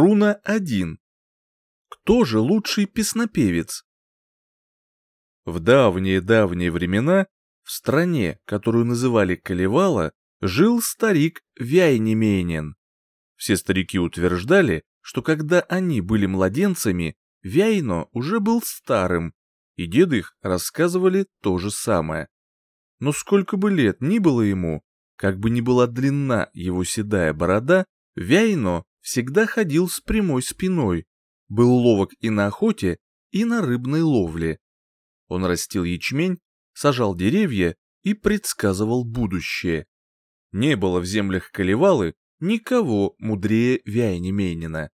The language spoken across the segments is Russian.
Руна 1. Кто же лучший песнопевец? В давние-давние времена в стране, которую называли Калевала, жил старик Вяйнемейнин. Все старики утверждали, что когда они были младенцами, Вяйно уже был старым, и деды их рассказывали то же самое. Но сколько бы лет ни было ему, как бы ни была длинна его седая борода, Вяйно всегда ходил с прямой спиной, был ловок и на охоте, и на рыбной ловле. Он растил ячмень, сажал деревья и предсказывал будущее. Не было в землях Калевалы никого мудрее Вяйнеменина.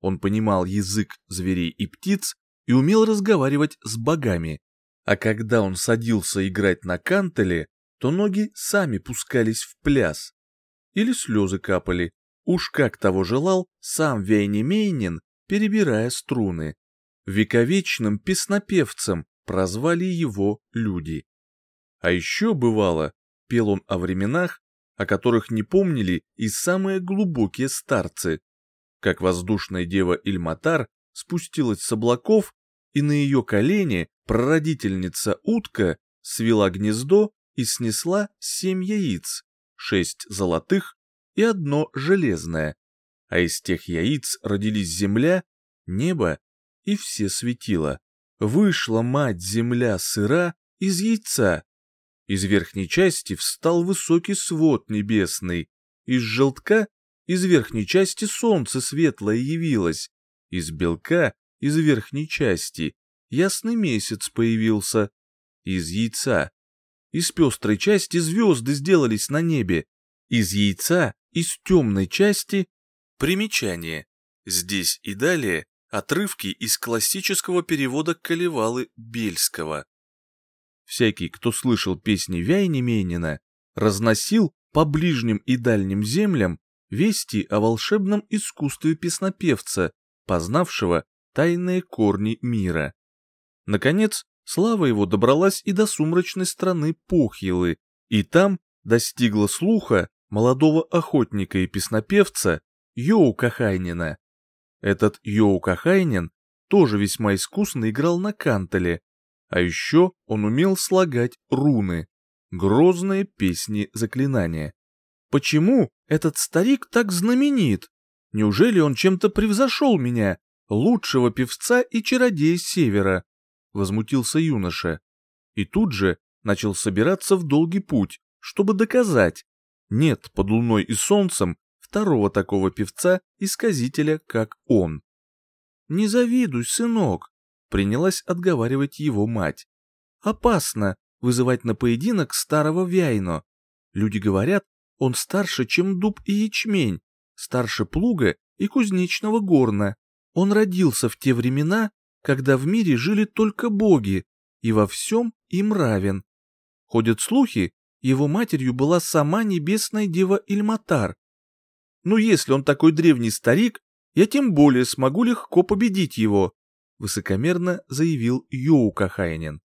Он понимал язык зверей и птиц и умел разговаривать с богами. А когда он садился играть на кантеле, то ноги сами пускались в пляс. Или слезы капали. Уж как того желал сам Вяйнемейнин, перебирая струны. Вековечным песнопевцем прозвали его люди. А еще бывало, пел он о временах, о которых не помнили и самые глубокие старцы, как воздушная дева Ильматар спустилась с облаков, и на ее колени прародительница утка свела гнездо и снесла семь яиц, шесть золотых и одно железное, а из тех яиц родились земля, небо и все светила. Вышла мать-земля сыра из яйца. Из верхней части встал высокий свод небесный, из желтка из верхней части солнце светлое явилось, из белка из верхней части ясный месяц появился, из яйца. Из пестрой части звезды сделались на небе, из яйца, из темной части Примечание. Здесь и далее отрывки из классического перевода Калевалы Бельского. Всякий, кто слышал песни Вяйнеменина, разносил по ближним и дальним землям вести о волшебном искусстве песнопевца, познавшего тайные корни мира. Наконец, слава его добралась и до сумрачной страны Похилы, и там достигла слуха молодого охотника и песнопевца Йоу Кахайнина. Этот Йоу Кахайнин тоже весьма искусно играл на кантеле, а еще он умел слагать руны, грозные песни заклинания. Почему этот старик так знаменит? Неужели он чем-то превзошел меня, лучшего певца и чародея севера? Возмутился юноша. И тут же начал собираться в долгий путь, чтобы доказать. Нет под луной и солнцем второго такого певца-исказителя, как он. «Не завидуй, сынок», — принялась отговаривать его мать. «Опасно вызывать на поединок старого Вяйно. Люди говорят, он старше, чем дуб и ячмень, старше плуга и кузнечного горна. Он родился в те времена, когда в мире жили только боги, и во всем им равен. Ходят слухи, его матерью была сама небесная дева Ильматар, ну если он такой древний старик, я тем более смогу легко победить его», — высокомерно заявил Йоу Кахайнин.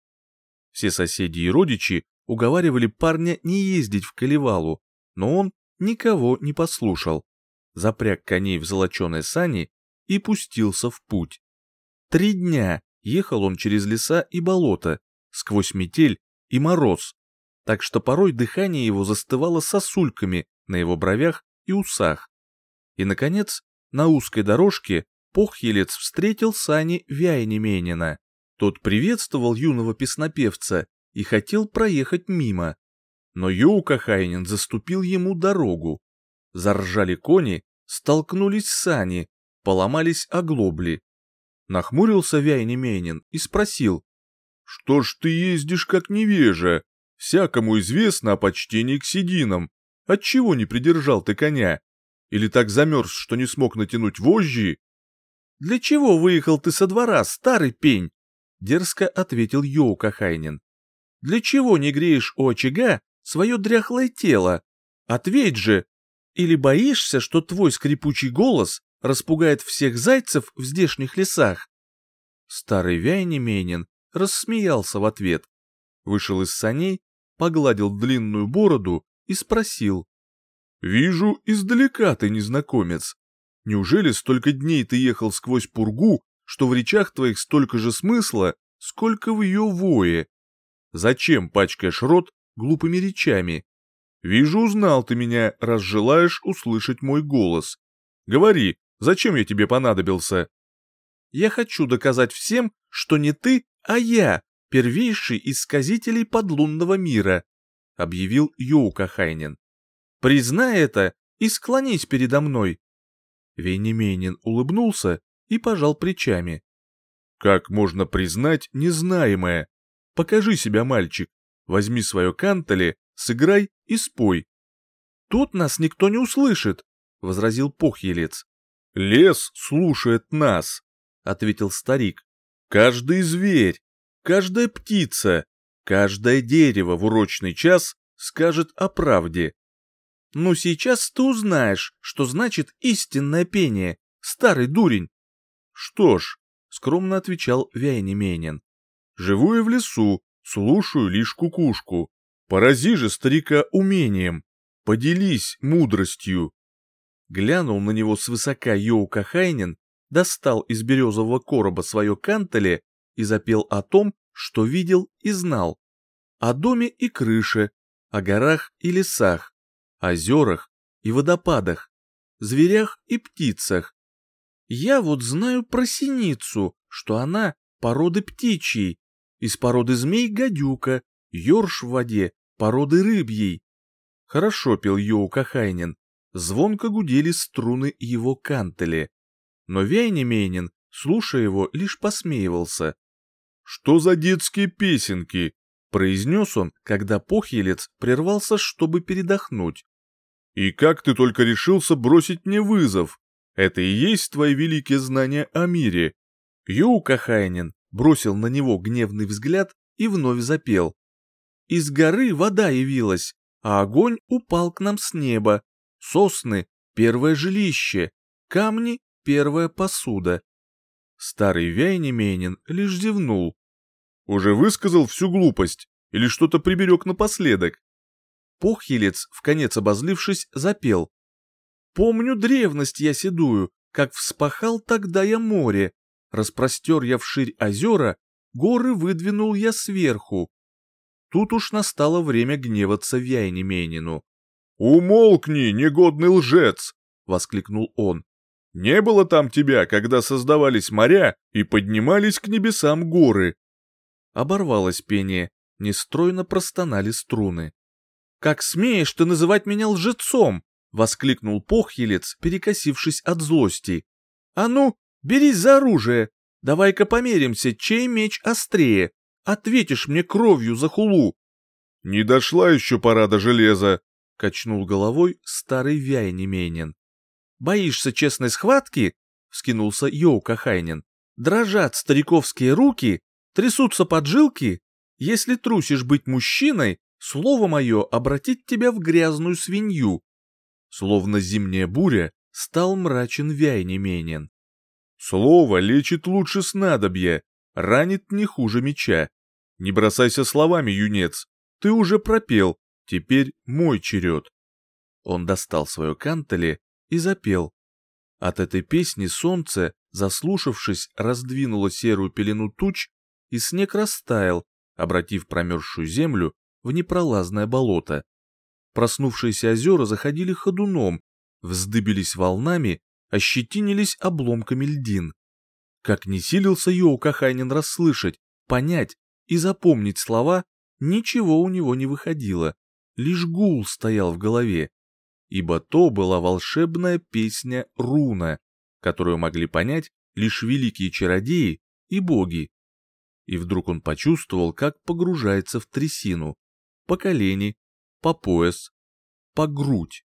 Все соседи и родичи уговаривали парня не ездить в Калевалу, но он никого не послушал. Запряг коней в золоченые сани и пустился в путь. Три дня ехал он через леса и болота, сквозь метель и мороз, так что порой дыхание его застывало сосульками на его бровях и усах. И, наконец, на узкой дорожке Похелец встретил сани Вяйнеменина. Тот приветствовал юного песнопевца и хотел проехать мимо. Но Йоукахайнин заступил ему дорогу. Заржали кони, столкнулись сани, поломались оглобли. Нахмурился Вяйнеменин и спросил. «Что ж ты ездишь как невежа? Всякому известно о почтении к сединам. Отчего не придержал ты коня? Или так замерз, что не смог натянуть вожжи? «Для чего выехал ты со двора, старый пень?» — дерзко ответил Йоу Кахайнин. «Для чего не греешь у очага свое дряхлое тело? Ответь же! Или боишься, что твой скрипучий голос распугает всех зайцев в здешних лесах?» Старый Вяйнеменин рассмеялся в ответ, вышел из саней, погладил длинную бороду и спросил. «Вижу, издалека ты незнакомец. Неужели столько дней ты ехал сквозь пургу, что в речах твоих столько же смысла, сколько в ее вое? Зачем пачкаешь рот глупыми речами? Вижу, узнал ты меня, раз желаешь услышать мой голос. Говори, зачем я тебе понадобился? Я хочу доказать всем, что не ты, а я, первейший из сказителей подлунного мира, объявил Йоука Хайнин. Признай это и склонись передо мной. Вейнеменин улыбнулся и пожал плечами. Как можно признать незнаемое? Покажи себя, мальчик. Возьми свое кантеле, сыграй и спой. Тут нас никто не услышит, возразил Похелец. Лес слушает нас, ответил старик. Каждый зверь, каждая птица, каждое дерево в урочный час скажет о правде. Ну сейчас ты узнаешь, что значит истинное пение, старый дурень. Что ж, скромно отвечал Вяйнеменин. Живу я в лесу, слушаю лишь кукушку. Порази же старика умением, поделись мудростью. Глянул на него свысока Йоука Хайнин, достал из березового короба свое кантеле и запел о том, что видел и знал. О доме и крыше, о горах и лесах, озерах и водопадах, зверях и птицах. Я вот знаю про синицу, что она породы птичьей, из породы змей гадюка, ёрш в воде, породы рыбьей. Хорошо пел Йоу звонко гудели струны его кантели. Но Вяйнемейнин, слушая его, лишь посмеивался. «Что за детские песенки?» — произнес он, когда похилец прервался, чтобы передохнуть. «И как ты только решился бросить мне вызов? Это и есть твои великие знания о мире?» Йоу Кахайнин бросил на него гневный взгляд и вновь запел. «Из горы вода явилась, а огонь упал к нам с неба. Сосны — первое жилище, камни — первая посуда». Старый Вяйнеменин лишь зевнул. «Уже высказал всю глупость или что-то приберег напоследок?» Похилец, в конец обозлившись, запел. «Помню древность я седую, как вспахал тогда я море, Распростер я вширь озера, горы выдвинул я сверху. Тут уж настало время гневаться Вяйнеменину. «Умолкни, негодный лжец!» — воскликнул он. «Не было там тебя, когда создавались моря и поднимались к небесам горы!» Оборвалось пение, нестройно простонали струны. «Как смеешь ты называть меня лжецом?» — воскликнул Похилец, перекосившись от злости. «А ну, Берись за оружие. Давай-ка померимся, чей меч острее. Ответишь мне кровью за хулу. Не дошла еще парада железа, качнул головой старый Вяйнеменин. Боишься честной схватки? Вскинулся Йоука Хайнин. Дрожат стариковские руки, трясутся поджилки. Если трусишь быть мужчиной, слово мое обратит тебя в грязную свинью. Словно зимняя буря, стал мрачен Вяйнеменин. Слово лечит лучше снадобья, ранит не хуже меча. Не бросайся словами, юнец, ты уже пропел, теперь мой черед. Он достал свое кантеле и запел. От этой песни солнце, заслушавшись, раздвинуло серую пелену туч, и снег растаял, обратив промерзшую землю в непролазное болото. Проснувшиеся озера заходили ходуном, вздыбились волнами ощетинились обломками льдин. Как не силился Йоука Хайнин расслышать, понять и запомнить слова, ничего у него не выходило, лишь гул стоял в голове, ибо то была волшебная песня руна, которую могли понять лишь великие чародеи и боги. И вдруг он почувствовал, как погружается в трясину, по колени, по пояс, по грудь.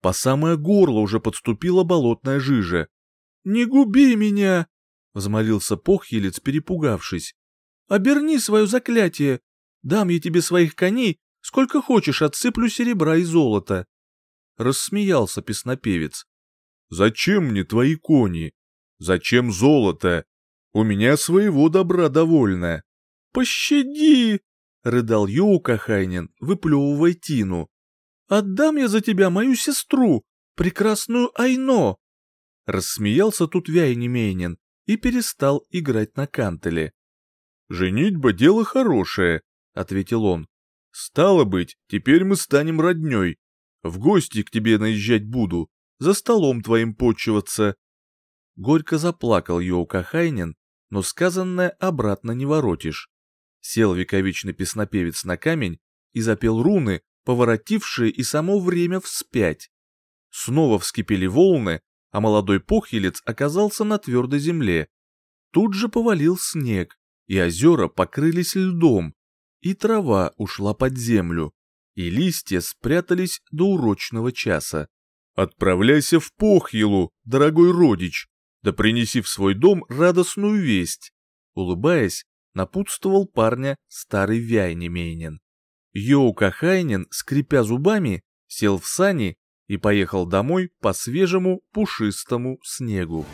По самое горло уже подступила болотная жижа. «Не губи меня!» — взмолился Похилец, перепугавшись. «Оберни свое заклятие! Дам я тебе своих коней, сколько хочешь отсыплю серебра и золота!» Рассмеялся песнопевец. «Зачем мне твои кони? Зачем золото? У меня своего добра довольно!» «Пощади!» — рыдал Йоука Хайнин, выплевывая тину. Отдам я за тебя мою сестру, прекрасную Айно. Рассмеялся тут Вяйнемейнин и перестал играть на кантеле. «Женитьба — дело хорошее», — ответил он. «Стало быть, теперь мы станем роднёй. В гости к тебе наезжать буду, за столом твоим почиваться». Горько заплакал Йоукахайнин, но сказанное обратно не воротишь. Сел вековечный песнопевец на камень и запел руны, поворотившие и само время вспять. Снова вскипели волны, а молодой похилец оказался на твердой земле. Тут же повалил снег, и озера покрылись льдом, и трава ушла под землю, и листья спрятались до урочного часа. «Отправляйся в Похилу, дорогой родич, да принеси в свой дом радостную весть», улыбаясь, напутствовал парня старый Вяйнемейнин. Йоука Хайнин, скрипя зубами, сел в сани и поехал домой по свежему пушистому снегу.